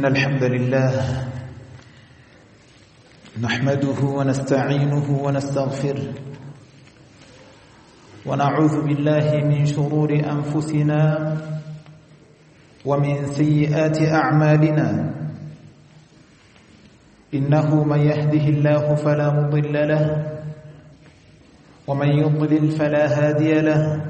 إن الحمد لله نحمده ونستعينه ونستغفره ونعوذ بالله من شرور أنفسنا ومن سيئات أعمالنا. إنه من يهده الله فلا مضل له ومن يضلل فلا هادي له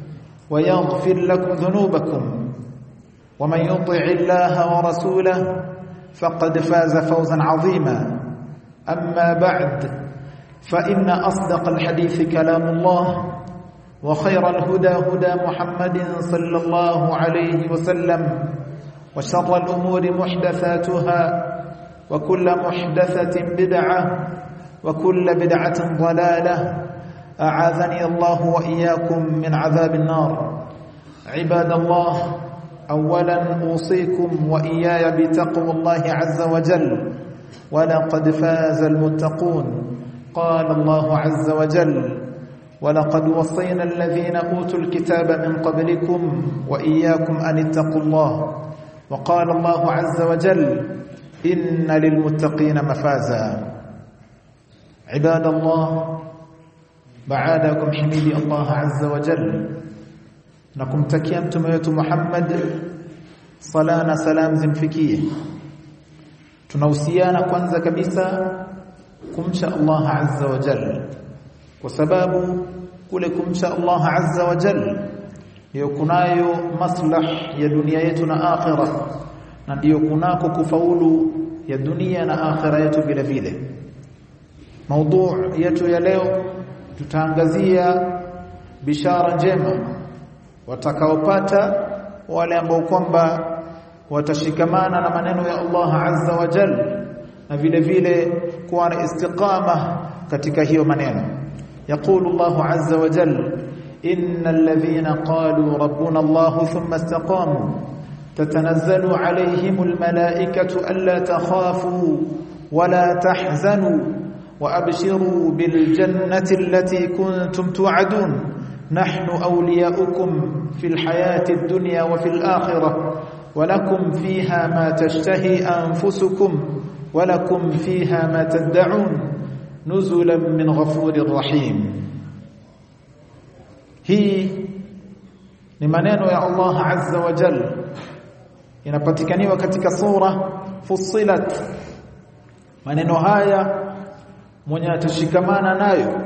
ويغفر لكم ذنوبكم ومن يطع الله ورسوله فقد فاز فوزا عظيما. أما بعد فإن أصدق الحديث كلام الله وخير الهدى هدى محمد صلى الله عليه وسلم وشر الأمور محدثاتها وكل محدثة بدعة وكل بدعة ضلالة أعاذني الله وإياكم من عذاب النار. عباد الله اولا أوصيكم وإياي بتقوى الله عز وجل. ولقد فاز المتقون قال الله عز وجل ولقد وصينا الذين أوتوا الكتاب من قبلكم وإياكم أن اتقوا الله وقال الله عز وجل إن للمتقين مفازا عباد الله baada ya kumhimidi Allah azza wa jalla. Na kumtakia mtume wetu Muhammad sala na salam zimfikie. Tunahusiana kwanza kabisa kumcha Allah azza wa jalla. Kwa sababu kule kumcha Allah azza wa jalla ndio kunayo maslah ya dunia yetu na akhira na ndio kunako kufaulu ya dunia na akhira yetu vile vile. Maudhu yetu ya leo tutaangazia bishara njema watakaopata wale ambao kwamba watashikamana na maneno ya Allah azza wa jalla na vile vile kuwa na istiqama katika hiyo maneno يقول الله عز وجل إن الذين قالوا ربنا الله ثم استقاموا تتنزل عليهم الملائكة ألا تخافوا ولا تحزنوا وأبشروا بالجنة التي كنتم توعدون. نحن أولياؤكم في الحياة الدنيا وفي الآخرة ولكم فيها ما تشتهي أنفسكم ولكم فيها ما تدعون. نزلا من غفور رحيم. Hii ni maneno ya Allah azza wa jalla inapatikaniwa katika sura Fussilat. Maneno mwenye atashikamana nayo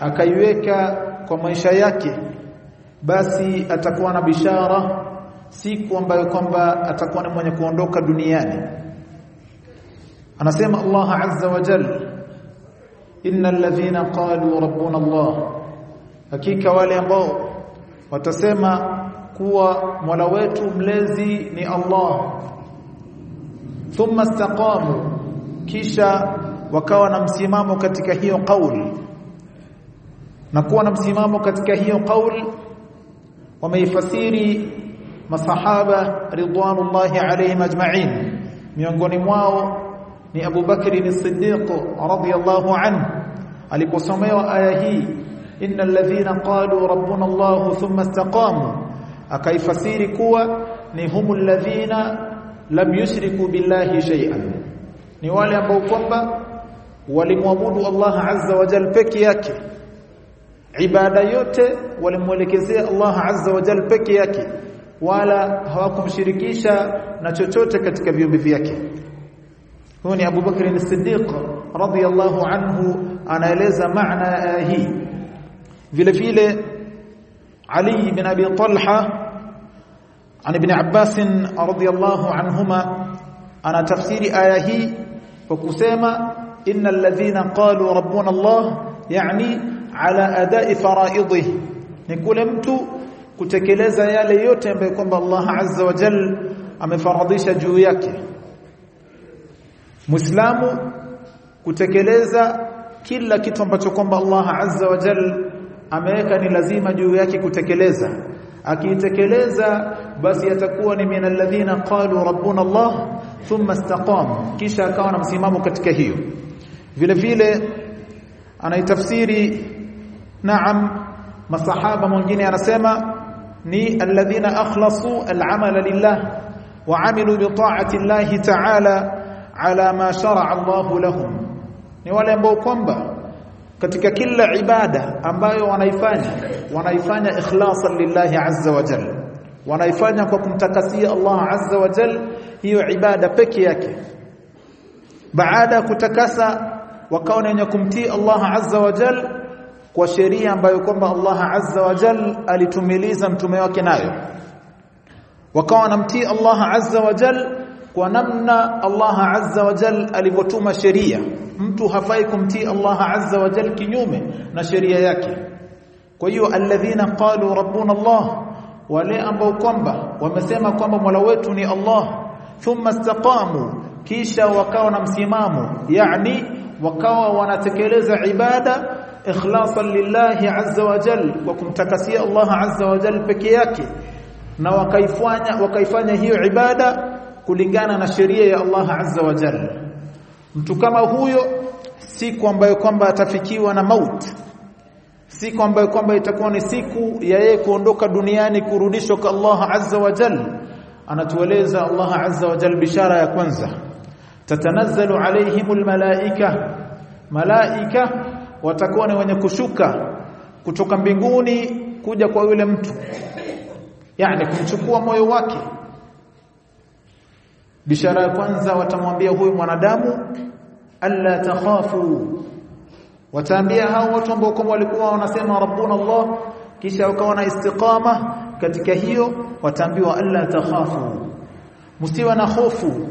akaiweka kwa maisha yake basi atakuwa na bishara siku ambayo kwamba atakuwa ni mwenye kuondoka duniani. Anasema Allah azza wa jalla innal ladhina qalu rabbuna Allah. Hakika wale ambao watasema kuwa Mola wetu mlezi ni Allah. Thumma istaqamu kisha wakawa na msimamo katika hiyo kauli na kuwa na msimamo katika hiyo kauli wameifasiri masahaba ridwanullahi alayhim ajma'in. Miongoni mwao ni Abu Bakr as-Siddiq radhiyallahu anhu. Aliposomewa aya hii innal ladhina qalu rabbuna Allah thumma istaqamu akaifasiri kuwa ni humul ladhina lam yushriku billahi shay'an. Ni wale ambao kwamba walimwabudu Allah azza wa jalla peke yake ibada yote walimwelekezea Allah azza wa jalla peke yake wala hawakumshirikisha na chochote katika viumbe vyake huyo ni Abu Bakr as-Siddiq radhiyallahu anhu anaeleza maana ya hii vile vile Ali bin Abi Talha عن ابن عباس رضي الله عنهما انا تفسير ايه hii وكسما ان الذين قالوا ربنا الله يعني على اداء فرائضه kule mtu kutekeleza yale yote ambayo kwamba Allah azza wa jalla amefaradhisha juu yake Muislamu kutekeleza kila kitu ambacho kwamba Allah azza wa jalla ameweka ni lazima juu yake kutekeleza akiitekeleza basi atakuwa ni min alladhina qalu rabbuna Allah thumma istaqamu kisha akawa na msimamo katika hiyo vile vile anaitafsiri naam masahaba mwingine anasema ni alladhina akhlasu al'amala lillah wa amilu bi ta'ati Allah ta'ala ala ma shar'a Allah lahum. Ni wale ambao kwamba katika kila ibada ambayo wanaifanya wanaifanya ikhlasan lillahi azza wa jalla. Wanaifanya kwa kumtakasia Allah azza wa jalla hiyo ibada peke yake. Baada ya kutakasa wakawa wenye kumtii Allah azza wa jalla kwa sheria ambayo kwamba Allah azza wa jalla alitumiliza mtume wake nayo wakawa wanamtii Allah azza wa jalla kwa namna Allah azza wa jalla alivyotuma sheria mtu hafai kumtii Allah azza wa jalla kinyume na sheria yake kwa hiyo alladhina qalu rabbuna Allah wale ambao kwamba wamesema kwamba Mola wetu ni Allah thumma istaqamu kisha wakawa na msimamo yani wakawa wanatekeleza ibada ikhlasan lillahi azza wa jalla kwa kumtakasia Allah azza wa jalla peke yake na wakaifanya wakaifanya hiyo ibada kulingana na sheria ya Allah azza wa jalla mtu kama huyo siku ambayo kwamba atafikiwa na mauti siku ambayo kwamba itakuwa ni siku ya yeye kuondoka duniani kurudishwa kwa Allah azza wa jalla anatueleza Allah azza wa jalla bishara ya kwanza tatanazzalu alaihimul malaika. Malaika watakuwa ni wenye kushuka kutoka mbinguni kuja kwa yule mtu. Yani kumchukua moyo wake. Bishara ya kwanza watamwambia huyu mwanadamu alla takhafu. Wataambia hao watu ambao kama walikuwa wanasema rabbuna Allah kisha wakawa na istiqama katika hiyo wataambiwa alla takhafu. Msiwe na hofu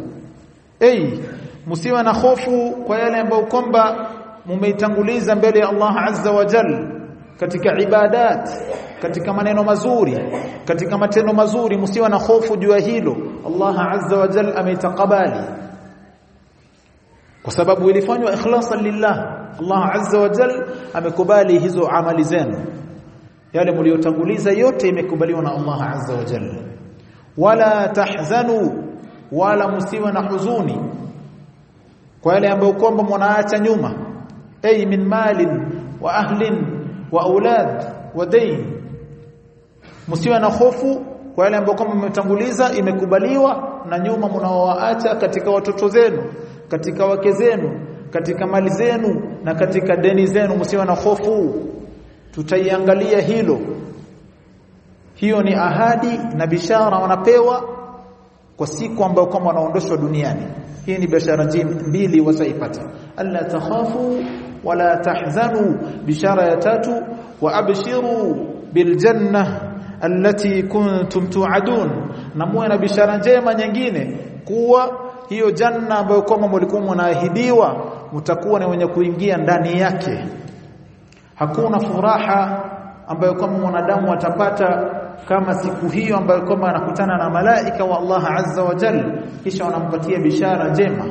hey msiwe na hofu kwa yale ambayo kwamba mumeitanguliza mbele ya Allah azza wa jalla katika ibadat katika maneno mazuri katika matendo mazuri. Msiwe na hofu juu ya hilo. Allah azza wa jalla ameitakabali kwa sababu ilifanywa ikhlasan lillah. Allah azza wa jalla amekubali hizo amali zenu. Yale mliotanguliza yote imekubaliwa na Allah azza wa jalla wala tahzanu wala msiwe na huzuni kwa yale ambayo kwamba mnaacha nyuma. Ay min malin wa ahlin wa aulad wa dayn. Msiwe na hofu kwa yale ambayo kwamba mmetanguliza imekubaliwa na nyuma mnaoacha katika watoto zenu katika wake zenu katika mali zenu na katika deni zenu. Msiwe na hofu. Tutaiangalia hilo. Hiyo ni ahadi na bishara wanapewa kwa siku ambayo kama wanaondoshwa duniani. Hii ni bishara mbili wasaipata alla takhafu wala tahzanu bishara ya tatu wa abshiru biljanna allati kuntum tu'adun. Na muwe na bishara njema nyingine kuwa hiyo janna ambayo kama mlikuwa mnaahidiwa mtakuwa ni wenye kuingia ndani yake. Hakuna furaha ambayo kama mwanadamu atapata kama siku hiyo ambayo kama anakutana na malaika wa Allah azza wa jalla kisha wanampatia bishara njema.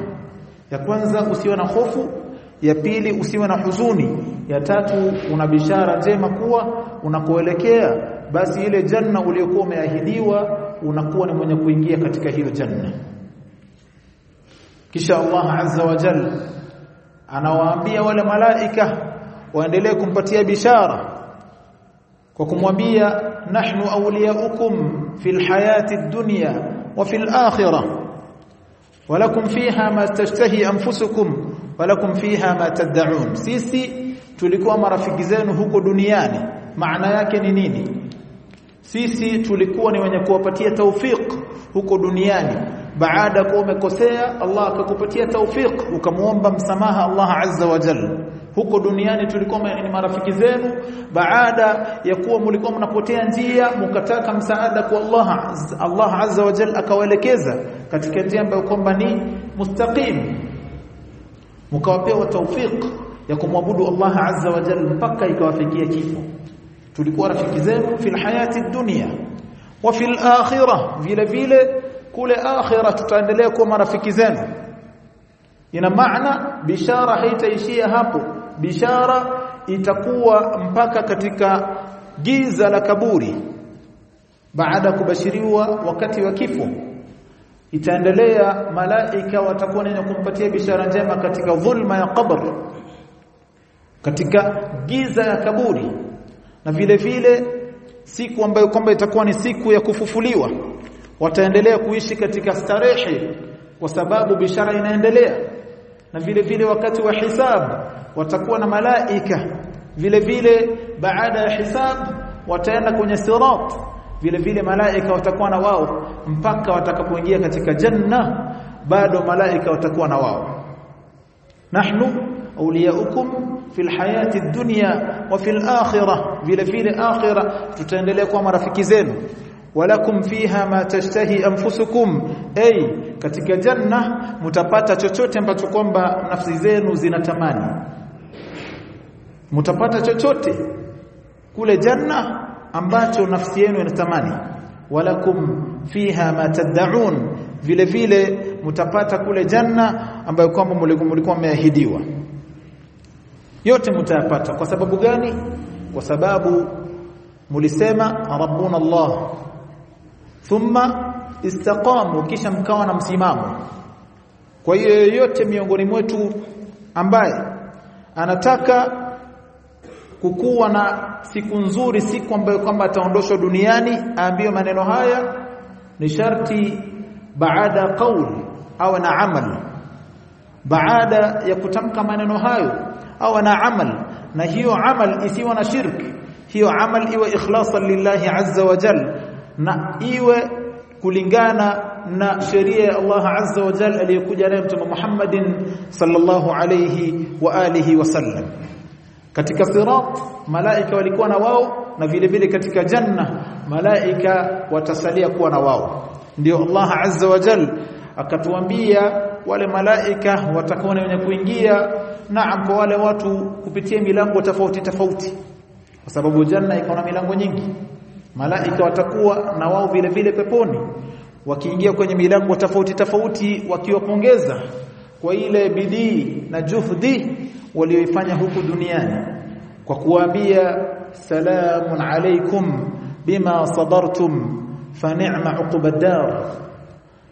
Ya kwanza usiwe na hofu. Ya pili usiwe na huzuni. Ya tatu una bishara njema kuwa unakoelekea basi ile janna uliyokuwa umeahidiwa unakuwa ni mwenye kuingia katika hiyo janna. Kisha Allah azza wa jalla anawaambia wale malaika waendelee kumpatia bishara kwa kumwambia nahnu awliyaukum fil hayati dunya wa fil akhirah walakum fiha ma tashtahi anfusukum walakum fiha ma tad'un sisi tulikuwa marafiki zenu huko duniani maana yake ni nini sisi tulikuwa ni wenye kuwapatia taufiq huko duniani baada kuwa umekosea Allah akakupatia tawfik ukamuomba msamaha Allah azza wa jalla huko duniani tulikuwa ni marafiki zenu. Baada ya kuwa mlikuwa mnapotea njia mkataka msaada kwa Allah Allah azza wa jalla akawaelekeza katika njia ambayo kwamba ni mustaqim. Mkawapewa tawfik ya kumwabudu Allah azza wa jalla mpaka ikawafikia kifo. Tulikuwa rafiki zenu fil hayati dunya wa fil akhirah. Vile vile kule akhirah tutaendelea kuwa marafiki zenu. Ina maana bishara haitaishia hapo bishara itakuwa mpaka katika giza la kaburi. Baada kubashiriwa wakati wa kifo itaendelea malaika watakuwa nene kumpatia bishara njema katika dhulma ya qabr katika giza ya kaburi. Na vile vile siku ambayo kwamba itakuwa ni siku ya kufufuliwa wataendelea kuishi katika starehe kwa sababu bishara inaendelea. Na vile vile wakati wa hisab watakuwa na malaika. Vile vile baada ya hisab wataenda kwenye sirat. Vile vile malaika watakuwa na wao mpaka watakapoingia katika janna bado malaika watakuwa na wao. Nahnu awliyaukum fil hayati dunya wa fil akhirah. Vile vile akhirah tutaendelea kuwa marafiki zenu. Walakum fiha ma tashtahi anfusukum. Ay katika janna mtapata chochote ambacho kwamba nafsi zenu zinatamani mtapata chochote. Kule janna ambacho nafsi yenu inatamani walakum fiha ma tad'un. Vile vile mtapata kule janna ambayo kwamba mlikuwa mmeahidiwa. Yote mtayapata kwa sababu gani? Kwa sababu mulisema rabbuna Allah. Thumma istaqamu kisha mkawa na msimamo. Kwa hiyo yoyote miongoni mwetu ambaye anataka kukuwa na siku nzuri siku ambayo kwamba ataondoshwa duniani aambiwe maneno haya ni sharti baada qauli au na amal. Baada ya kutamka maneno hayo au na amal. Na hiyo amal isiwe na shirk. Hiyo amal iwe ikhlasan lillahi azza wa jal. Na iwe kulingana na sheria ya Allah azza wa jal aliyokuja nayo mtume Muhammadin sallallahu alayhi wa alihi wasallam katika sirat malaika walikuwa na wao na vile vile katika janna malaika watasalia kuwa na wao. Ndio Allah azza wa jal akatuambia wale malaika watakuwa wenye kuingia naam kwa wale watu kupitia milango tofauti tofauti. Kwa sababu janna iko na milango nyingi. Malaika watakuwa na wao vile vile peponi wakiingia kwenye milango tofauti tofauti wakiwapongeza kwa ile bidii na juhudi walioifanya huku duniani kwa kuambia salamun alaikum bima sabartum fa ni'ma uqbad dar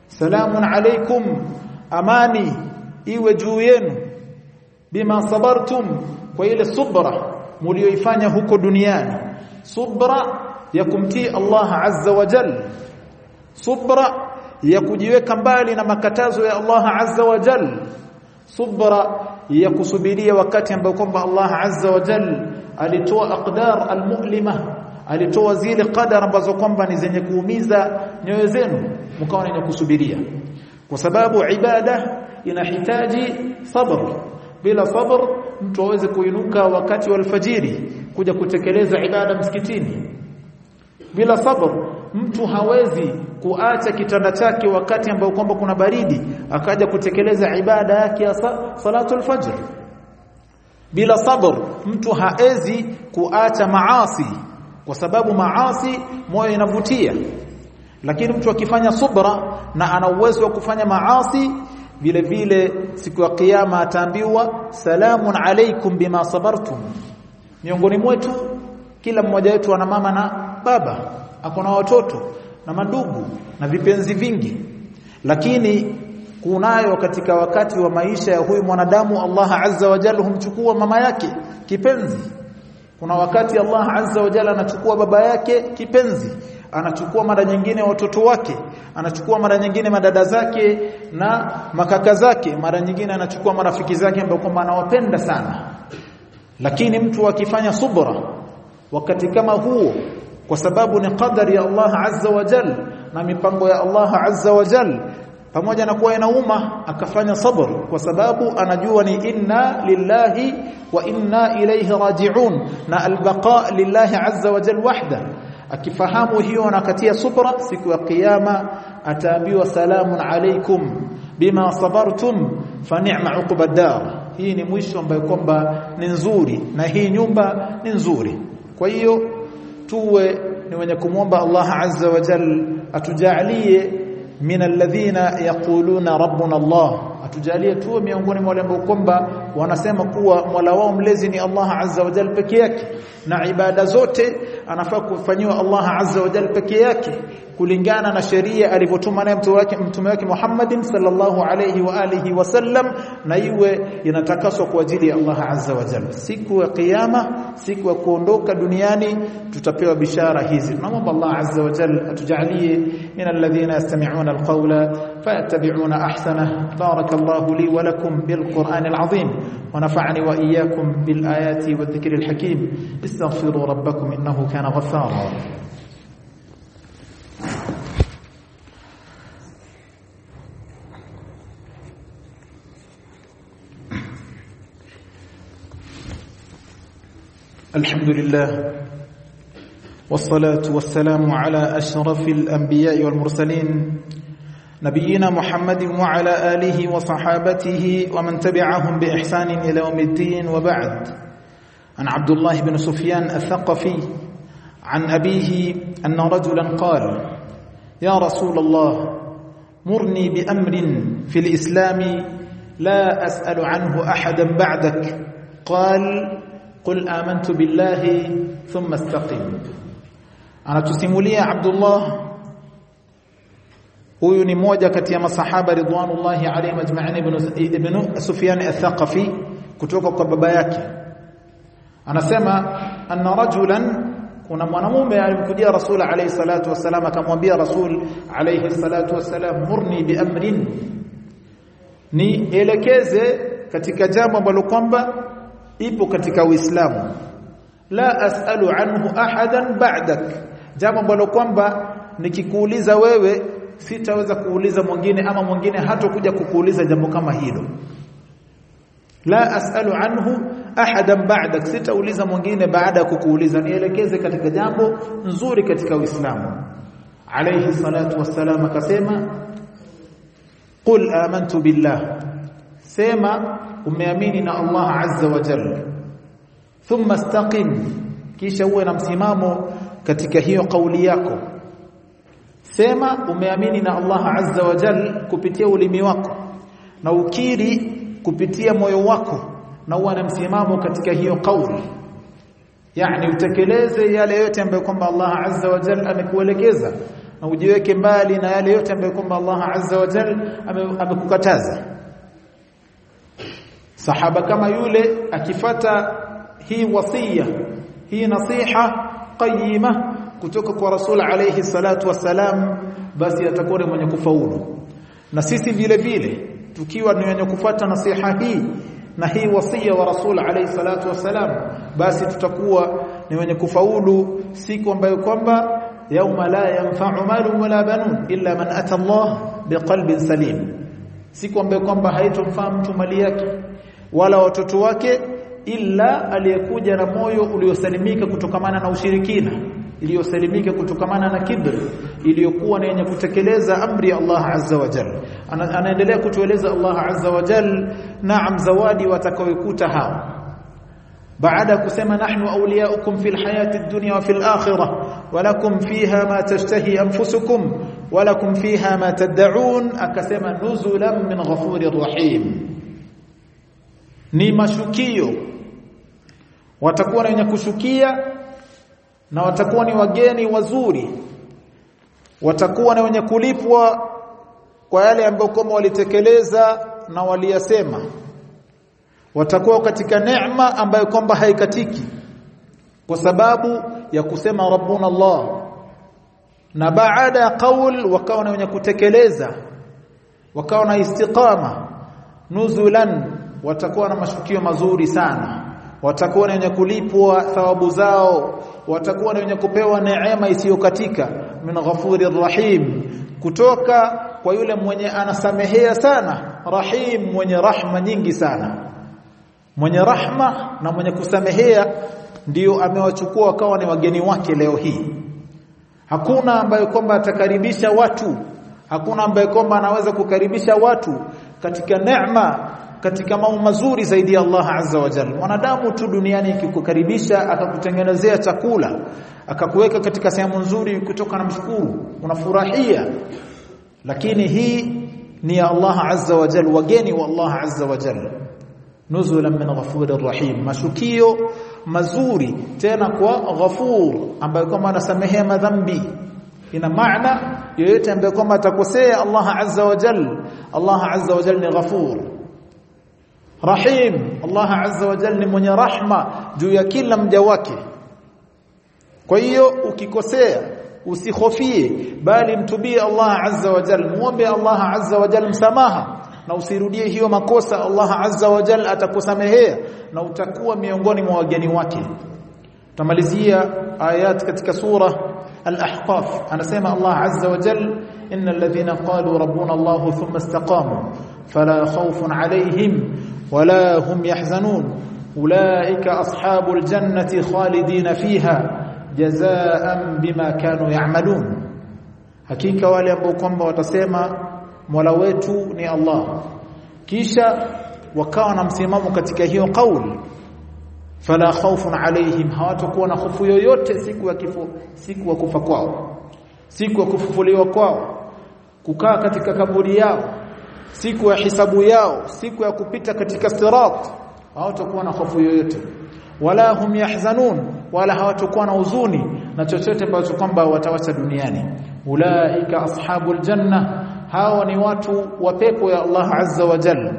salamun alaikum amani iwe juu yenu bima sabartum kwa ile subra mlioifanya huko duniani subra ya kumtii Allah azza wa jalla subra ya kujiweka mbali na makatazo ya Allah azza wa jalla subra ya kusubiria wakati ambao kwamba Allah azza wa jalla alitoa aqdar almu'lima alitoa zile qadar ambazo kwamba ni zenye kuumiza nyoyo zenu mkawa ni kusubiria. Kwa sababu ibada inahitaji sabr. Bila sabr mtu aweze kuinuka wakati wa alfajiri kuja kutekeleza ibada msikitini. Bila sabr mtu hawezi kuacha kitanda chake wakati ambao kwamba kuna baridi akaja kutekeleza ibada yake ya salatul fajr. Bila sabr mtu haezi kuacha maasi kwa sababu maasi moyo inavutia. Lakini mtu akifanya subra na ana uwezo wa kufanya maasi vile vile siku ya kiyama ataambiwa salamun alaikum bima sabartum. Miongoni mwetu kila mmoja wetu ana mama na baba akona watoto na madugu na vipenzi vingi. Lakini kunayo katika wakati wa maisha ya huyu mwanadamu Allah azza wa jalla humchukua mama yake kipenzi. Kuna wakati Allah azza wa jalla anachukua baba yake kipenzi anachukua mara nyingine watoto wake anachukua mara nyingine madada zake na makaka zake mara nyingine anachukua marafiki zake ambao kwamba anawapenda sana. Lakini mtu akifanya subra wakati kama huo kwa sababu ni qadari ya Allah azza wa jalla na mipango ya Allah azza wa jal pamoja na kuwa inauma akafanya sabr kwa sababu anajua ni inna lillahi wa inna ilayhi raji'un na albaqa lillahi azza wa jalla wahda. Akifahamu hiyo anakatia subra siku ya kiyama ataambiwa salamun alaykum bima sabartum fa ni'ma uqba dar hii ni mwisho ambayo kwamba ni nzuri na hii nyumba ni nzuri. Kwa hiyo tuwe ni wenye kumwomba Allah azza wa jalla atujalie min alladhina yaquluna rabbuna Allah atujalie tuwe miongoni mwa wale ambao kwamba wanasema kuwa Mola wao mlezi ni Allah azza wa jalla peke yake. Na ibada zote anafaa kufanyiwa Allah azza wa jalla peke yake kulingana na sheria alivyotuma naye mtume wake mtume wake Muhammadin sallallahu alayhi wa alihi wasallam na iwe inatakaswa kwa ajili ya Allah azza wa jalla siku ya kiyama siku ya kuondoka duniani tutapewa bishara hizi. Tunamwomba Allah azza wa jalla atujalie min alladhina yastami'una alqawla fayattabi'una ahsana. Barakallahu li wa lakum bilqur'anil azim ونفعني وإياكم بالآيات والذكر الحكيم. استغفروا ربكم إنه كان غفارا. الحمد لله والصلاة والسلام على أشرف الأنبياء والمرسلين نبينا محمد وعلى آله وصحابته ومن تبعهم بإحسان إلى يوم الدين وبعد. عن عبد الله بن سفيان الثقفي عن أبيه أن رجلا قال يا رسول الله مرني بأمر في الإسلام لا أسأل عنه أحدا بعدك. قال قل آمنت بالله ثم استقم. Anatusimulia Abdullah huyu ni mmoja kati ya masahaba ridwanullahi alayhim ajma'in ibn ibn Sufyan al-Thaqafi kutoka kwa baba yake. Anasema anna rajulan kuna mwanamume alimkujia rasul alayhi salatu wasalam akamwambia rasul alayhi salatu wasalam murni bi amrin ni elekeze katika jambo ambalo kwamba ipo katika Uislamu. La asalu anhu ahadan ba'dak jambo ambalo kwamba nikikuuliza wewe sitaweza kuuliza mwingine ama mwingine hatakuja kukuuliza jambo kama hilo. La asalu anhu ahadan ba'dak sitauliza mwingine baada ya kukuuliza. Nielekeze katika jambo nzuri katika Uislamu. Alayhi salatu wassalam akasema qul amantu billah. Sema umeamini na Allah azza wa jalla. Thumma istaqim kisha uwe na msimamo katika hiyo kauli yako sema umeamini na Allah azza wa Jal kupitia ulimi wako na ukiri kupitia moyo wako na uwe na msimamo katika hiyo kauli. Yani utekeleze yale yote ambayo kwamba Allah azza wa jalla amekuelekeza na ujiweke mbali na yale yote ambayo kwamba Allah azza wa jalla amekukataza. Sahaba kama yule akifata hii wasia hii nasiha qayima kutoka kwa rasul alayhi salatu wasalam basi atakuwa ni mwenye kufaulu. Na sisi vile vile tukiwa ni wenye kufuata nasiha hii na hii wasia wa rasul alayhi salatu wasalam basi tutakuwa ni wenye kufaulu siku ambayo kwamba yauma la yanfa'u malu wala banun illa man ata Allah biqalbin salim. Siku ambayo kwamba haitomfaa mtu mali yake wala watoto wake illa aliyekuja na moyo uliosalimika kutokamana na ushirikina iliyosalimika kutokamana na kibri iliyokuwa ni yenye kutekeleza amri ya Allah azza wa Ana, anaendelea kutueleza Allah azza wa jalla naam zawadi watakaoikuta hao baada kusema nahnu awliyaukum fil hayati dunya wa fil akhirah walakum fiha ma tashtahi anfusukum walakum fiha ma tad'un akasema nuzulan min ghafurir rahim ni mashukio watakuwa na wenye kushukia na watakuwa ni wageni wazuri. Watakuwa na wenye kulipwa kwa yale ambayo kama walitekeleza na waliyasema. Watakuwa katika neema ambayo kwamba haikatiki. Kwa sababu ya kusema rabbuna Allah. Na baada ya qaul wakawa na wenye kutekeleza. Wakawa na istiqama. Nuzulan watakuwa na mashukio mazuri sana. Watakuwa na wenye kulipwa thawabu zao watakuwa wenye kupewa neema isiyokatika min ghafurir rahim kutoka kwa yule mwenye anasamehea sana rahim mwenye rahma nyingi sana. Mwenye rahma na mwenye kusamehea ndiyo amewachukua wakawa ni wageni wake leo hii. Hakuna ambaye kwamba atakaribisha watu hakuna ambaye kwamba anaweza kukaribisha watu katika neema katika mambo mazuri zaidi ya Allah azza wa jalla. Mwanadamu tu duniani ikikukaribisha akakutengenezea chakula akakuweka katika sehemu nzuri kutoka na mshukuru unafurahia. Lakini hii ni ya Allah azza wa jalla wageni wa Allah azza wa jalla. Nuzulan min ghafurir rahim mashukio mazuri tena kwa ghafur ambaye kama anasamehea madhambi. Ina maana yeyote ambaye kwamba atakosea Allah azza wa jalla Allah azza wa jalla ni ghafur rahim Allah azza wa jalla ni mwenye rahma juu ya kila mja wake kwa hiyo ukikosea usihofie bali mtubie Allah azza wa jalla muombe Allah azza wa jalla msamaha na usirudie hiyo makosa Allah azza wa jalla atakusamehea na utakuwa miongoni mwa wageni wake tamalizia ayat katika sura al-ahqaf anasema Allah azza wa jalla innal ladhina qalu rabbuna Allah thumma istaqamu fala khawfun alayhim wala هم يحزنون. اولئك اصحاب الجنه خالدين فيها جزاء بما كانوا يعملون. hakika wale ambao kwamba watasema Mola wetu ni Allah. Kisha wakawa na msimamo katika hiyo kauli. Fala khawfun alaihim hawatakuwa na hofu yoyote siku ya kifo siku ya kufa kwao. Siku ya kufufuliwa kwao. Kukaa katika kaburi yao siku ya hisabu yao siku ya kupita katika sirat hawatakuwa na hofu yoyote. Wala hum yahzanun wala hawatakuwa na huzuni na chochote ambacho kwamba watawacha duniani. Ulaika ashabul janna hawa ni watu wa pepo ya Allah azza wa jalla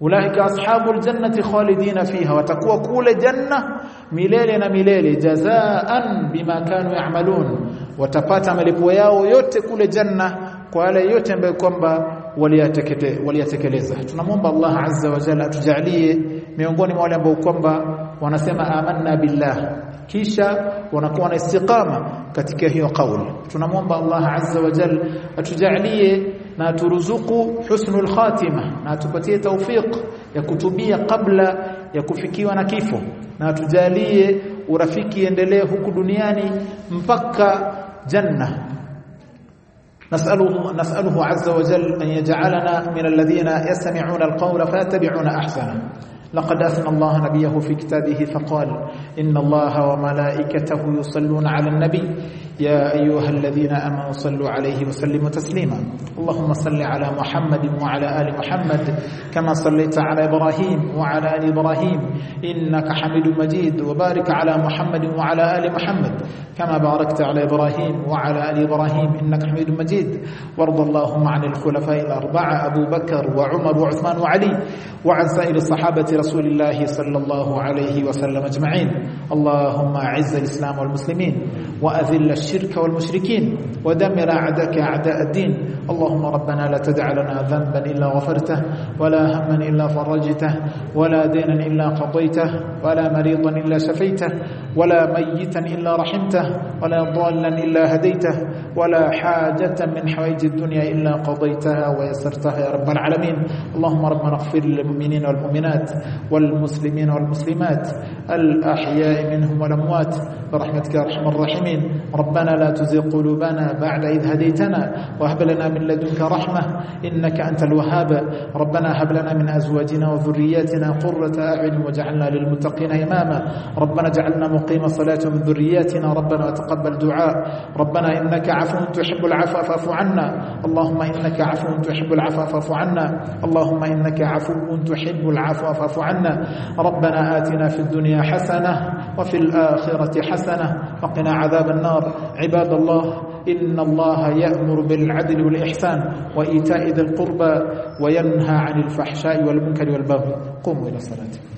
ulaika ashabul jannati khalidina fiha watakuwa kule janna milele na milele jazaan bima kanu ya'malun. Watapata malipo yao yote kule janna kwa yale yote ambayo kwamba waliyatekeleza. Tunamwomba Allah azza wa jalla atujalie miongoni mwa wale ambao kwamba wanasema amanna billah. Kisha wanakuwa na istiqama katika hiyo kauli. Tunamwomba Allah azza wa jalla atujalie na turuzuku husnul khatima na atupatie tawfik ya kutubia kabla ya kufikiwa na kifo. Na atujalie urafiki endelee huku duniani mpaka janna نسأله نسأله عز وجل أن يجعلنا من الذين يستمعون القول فيتبعون أحسنه. لقد أثنى الله نبيه في كتابه فقال إن الله وملائكته يصلون على النبي. يا أيها الذين أمنوا صلوا عليه وسلموا تسليما. اللهم صل على محمد وعلى آل محمد كما صليت على إبراهيم وعلى آل إبراهيم إنك حميد مجيد وبارك على محمد وعلى آل محمد كما باركت على إبراهيم وعلى آل إبراهيم إنك حميد مجيد. وارض اللهم عن الخلفاء الأربعة أبو بكر وعمر وعثمان وعلي وعن سائر الصحابة رسول الله صلى الله عليه وسلم أجمعين. اللهم أعز الإسلام والمسلمين وأذل الشرك والمشركين ودمر أعداءك أعداء الدين. اللهم ربنا لا تدع لنا ذنبا إلا غفرته ولا هما إلا فرجته ولا دينا إلا قضيته ولا مريضا إلا شفيته. ولا ميتا إلا رحمته ولا ضالا إلا هديته ولا حاجة من حوائج الدنيا إلا قضيتها ويسرتها يا رب العالمين. اللهم ربنا اغفر للمؤمنين والمؤمنات والمسلمين والمسلمات الأحياء منهم والأموات برحمتك يا أرحم الراحمين. ربنا لا تزغ قلوبنا بعد إذ هديتنا وهب لنا من لدنك رحمة إنك أنت الوهاب. ربنا هب لنا من أزواجنا وذرياتنا قرة أعين واجعلنا للمتقين إماما. ربنا اجعلنا مقيم الصلاة من ذرياتنا. ربنا وتقبل دعاء. ربنا إنك عفو تحب العفو فاعف عنا. اللهم إنك عفو تحب العفو فاعف عنا. اللهم إنك عفو تحب العفو فاعف عنا. ربنا آتنا في الدنيا حسنة وفي الآخرة حسنة وقنا عذاب النار. عباد الله إن الله يأمر بالعدل والإحسان وإيتاء ذي القربى وينهى عن الفحشاء والمنكر والبغي. قوموا إلى الصلاة